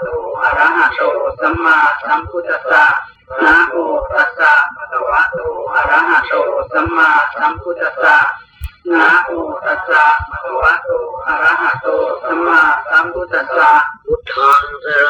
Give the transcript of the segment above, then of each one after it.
โตอะระหะโตสัมมาสัมพุทธัสสะนะโมตัสสะภะคะวะโตอะระหะโตสัมมาสัมพุทธัสสะนะโมตัสสะภะคะวะโตอะระหะโตสัมมาสัมพุทธัสสะพุทธังสร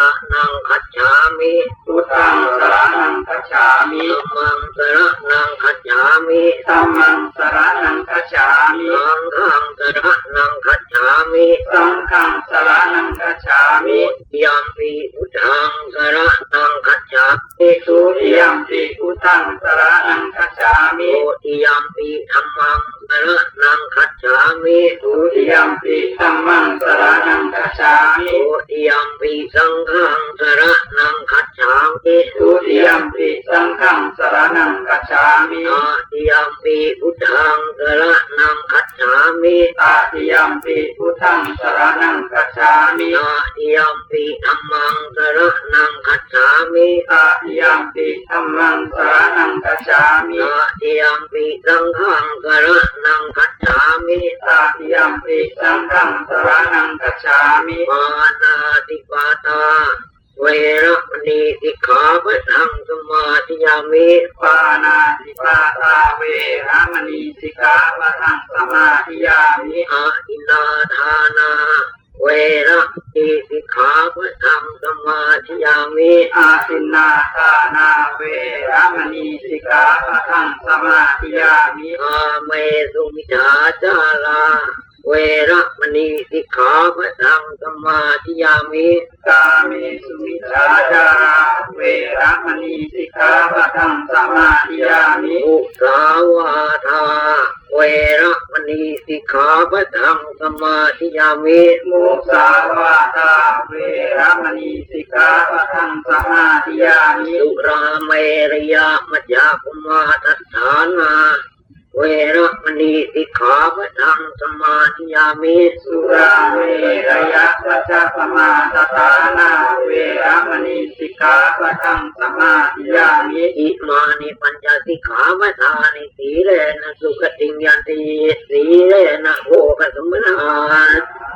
สุริยัมปิพุทธังสรณังคัจฉามิโอติยัมปิธัมมังสรนังคัจฉามิทุติยมปิธัมมังสรณังคัจฉามิโอติยัมปิสังฆังสรนังคัจฉามิทุติยมปิสังฆังสรณังคัจฉามินาติยัมปิพุทธังสรนังคัจ ฉามิตาติยมปิพุทธังสรณังคัจฉามินาติยัมปิธัมมังสรนังคัจฉามิตาติยมปิธัมมังสรณังคัจฉามินาติยัมปิสังฆังสรนังคัจฉามิตาติยมปิสังฆังสรณังคัจฉามิปานาติปาตา เวระมณีสิกขาปะทังสมาธิยามิปานาติปาตาเวรมณีสิกขาปะทังสมาธิยามิอาอินาทานาเวระมณีสิกขาปะทังสมาธิยามิอาทินนาทานาเวรมณีสิกขาปะ มิกาเมสุมิจฉาจาราเวรมณีสิกขาปะทังสมาธิยามิอุสาวาทาเวระมณีสิกขาปะทังสมาธิยามิมุสาวาทาเวรมณีสิกขาปะทังสมาธิยามิสุราเมรยามัจจาคุมาทัฏฐานา เวรมณีสิกขาปะทังสมาธิยามิสุราเมรยะปัจจปมาตตานาเวรมณีสิกขาปะทังสมาธิยามิอิมานิปัญญาสิกขาปทานิสีเลนะสุขติงยันติสีเลนะโภคสมนา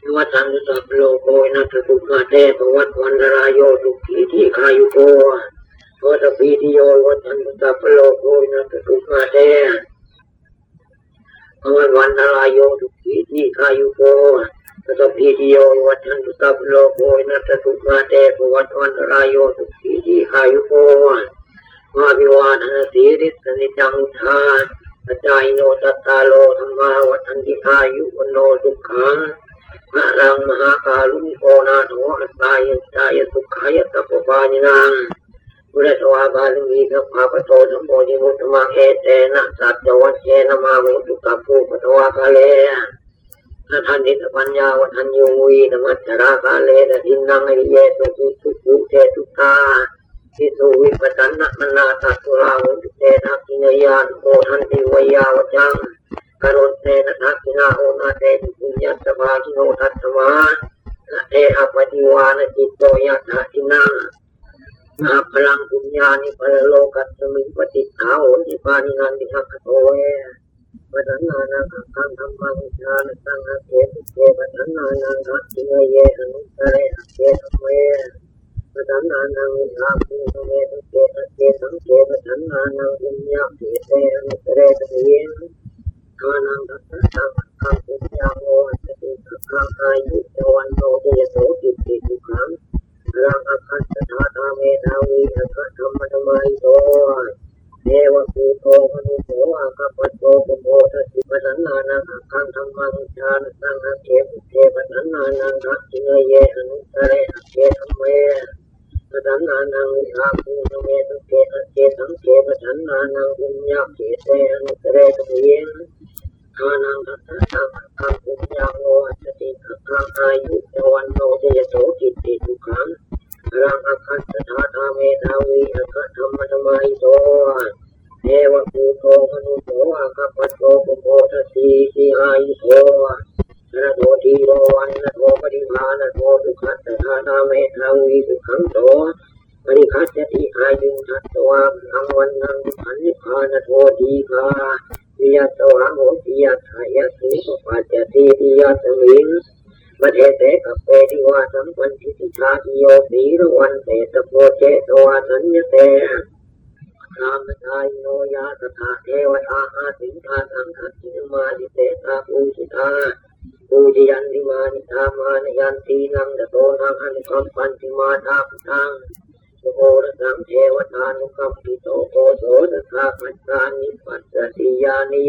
วริวหาปุราปริวเนติสากลังเอวเมวะโยตินังเปตนังอุปกาปฏิอิทิทังปัติทังตุมังทิเมวสังกปาตุสัพโลโกนัสตุกาเตปวัตวันรายโยทุขีที่ขายุโกวัฏปีติโยวัฏันตุสัพโลโกนัสตุกาเตพวันวันรายโยทุกขีที่ขายุโกสัตพีติโยวัชันตุสัพโลกโกนัสตุมาเตภวัตวันรายโยทุกขีที่ขายุโกมาวิวาทนาสีริสนิจังทาปัจจายโนตัตตาโลธรรมาวัฏันติอายุวโนสุขัง พระรังมหาการุณิโกนาโถอัตตายตายสุขายตัปปานินังบุรสวาบาลมีสัพพะปะโตสัมโพธิมุตตมังเอเตนะสัจจวัชเชนะมาเวตุกัปปุปะทวาคาเลนะทันนิตปัญญาวันยูวีนมัจจราคาเลนะทินังอริเยสุขุสุขุเทตุตาทิสุวิปัสสนะมนาตัตุลาวุตเตนะกินยานโอทันติวยาวจังกรุณ ติปุญญสภาคิโนทัตตมาเออปฏิวานจิตโตยัตถินานาพลังปุญญานิพลโลกัสมิปฏิทาโหติปานินันติทักโตเวปัฏนานังขังังธรรมังชาณสังฆเกตุเกปัฏนานังขังจิเยอนุตเรเกตเวปัฏนานังวิหาภูตเวตุเกตเกสังเกปัฏนานังปุญญาเกเตอนุตเรตเยทานังทัตตะสังฆังปุญญาโม สติสังฆาอายุจวันโนเดยโสติติทุขังรังอคัตถาธาเมธาวีอคัตธรรมธรรมายโตเทวภูโตมนุโสอาคาปโตปุโมทัสสิปนันนานังอาคังธรรมังชาณสังฆเขปเทปนันนานังทักขิเนเยอนุตเรอเกธรรมเมปนันนานังวิหาภูตเมตุเกอเกสังเกปนันนานังปุญญาเกเตอนุตเรตเย ทานังทัตตะสังฆังปุญญาโมสติสังอายุจวันโนเจยโสกิตติทุขังรังอคัสสะธาเมธาวีอคัตธรรมธรรมายโตโต ติติยสมิงมเทเตกับเปติวาสัมปันทิติชาติโยสีรวันเตตโพเจตวาสัญญเตรามทายโนยาตถาเทวตาอาสิงทาสังคัตติมาดิเตตาภูสิตาปูจิยันติมานิธามานยันตีนังตโตนังอนุคัมปันติมาตาปตังโอรสังเทวตานุคัมปิโตโกโสตถาปัจจานิปัสสติยานี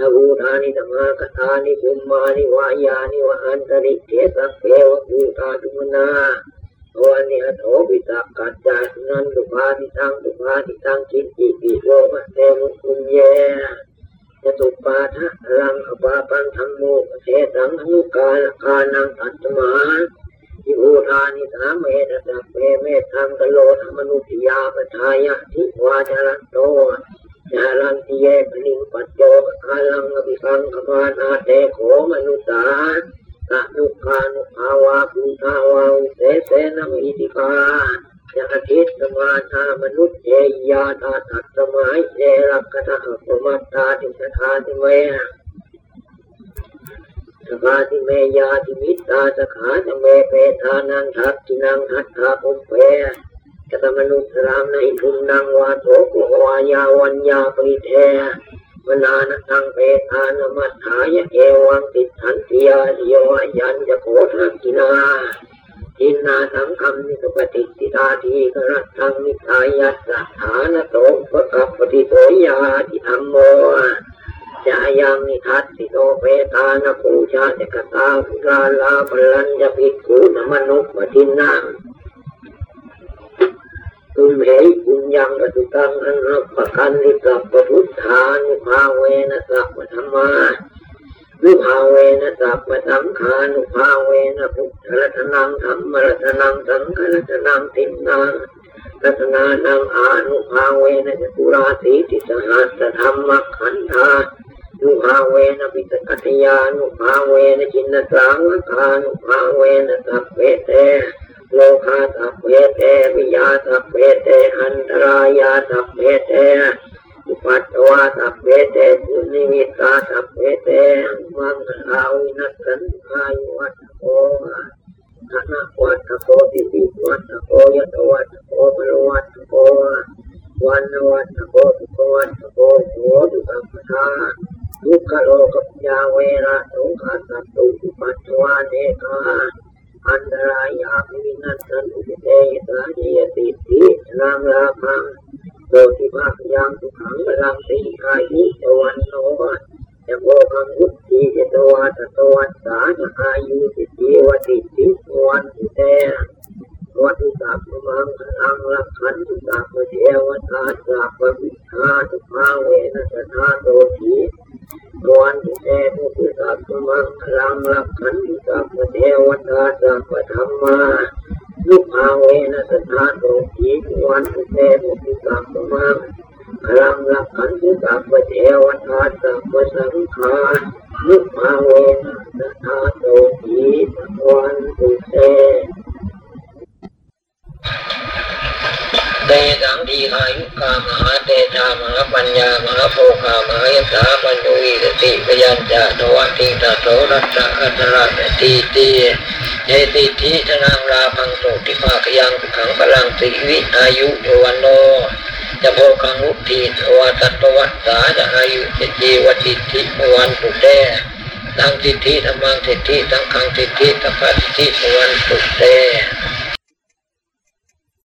นบูธานิธรรมกถานิภูมานิวายานิวอันตริเทสัพเพวภูตาตุมนาวันนี้โถปิตากัจจานันตุภาติตังตุภาติตังจิตติปิโลภะเตมุคุญเยจตุปาทะลังอปาปันธรรมโมเทสังอนุกาลคานังตัตมาทิภูธานิสามเมตตาเปเมธังกโลธรรมนุติยาปทายะทิวาจารันโต จารันติเยปนิงปัจโจกาลังอภิสังขปานาเตโขมนุสาตะนุกานุภาวาภูทาวาเสเสนมิติกาจะอธิสมาธามนุษย์เจยาตาตัดสมัยเจรักขะปมัตตาติสทาติเมสภาติเมยาติมิตาสขาตเมเปทานังทักจินังทัตถาปุเป กตมนุสรามในทุนนังวาโตกุวายาวัญญาปริเทมนานตังเปทานมัฏฐายเอวังติทันติยาโยยันจะโคทักกินาทินนาสังคำนิสปฏิสิตาทีกรัตังนิทายัสสฐานโตปะกัปปฏิโตยาติธรรมโมจายังนิทัสสิโตเปตานปูชาเจกตาภิกาลาปลัญญภิกขุนมนุปทินัง ตุมเหปุญญังปตุตังอันรับประกันนิสัพพุทธานุภาเวนะสัพพธรรมานุภาเวนะสัพพสังขานุภาเวนะพุทธรัตนังธรรมรัตนังสังฆรัตนังตินังรัตนานังอานุภาเวนะจตุราสีติสหัสธรรมขันธานุภาเวนะปิตกัตยานุภาเวนะจินสังวคานุภาเวนะสัพเพเต โลกาสัพเพเตวิยาสัพเพเตอันตรายาสัพเพเตอุปัตวาสัพเพเตสุนิมิตาสัพเพเตมังคาวินัสันอายุวัตโกธนาวัตโกติปิวัตโกยตวัตโกมรวัตโกวันวัตโกตุโกวัตโกโหตุสัมปทาทุกขโลกัปยาเวระทุกขาสัตตุปัตวาเนกา อันตรายาภิวินัสสันตุเตยสาเยติตินามลาพังโดติภาคยังสุขังบลังติอายุตวันโนจะโกคังอุติเจตวัตตวัตสาจะอายุสิติวติติวันตุเตวัตุสัพมังอังลักขันตุสัพเทวตาสัพพิธาตุภาเวนัสธาโตที วันเตมุตุสัพมังอังลักขันตุสัพเทวตาสัพธรรมาลุภาเวนัสธานโตทีวันเตมุตุสัพมังอังลักขันตุสัพเทวตาสัพสังฆาลุภาเวนัสธานโตทีวันเตเตสังทีอายุกามหาเตชามหาปัญญามหาโภคามหายสาปัญญวีสติป ยัญจะทวันติตาโสรัตตะอัตระตีตีเยติทิธนังราพังโตติภาคยังขังพลังสิวิอายุโยวันโนจะโภคังอุทิทวตัตวัตสาจะอายุเจจีวติทิมวันปุเตตังสิทธิธรรมังสิทธิตังขังสิทธิตัพพสิทธิวันปุเต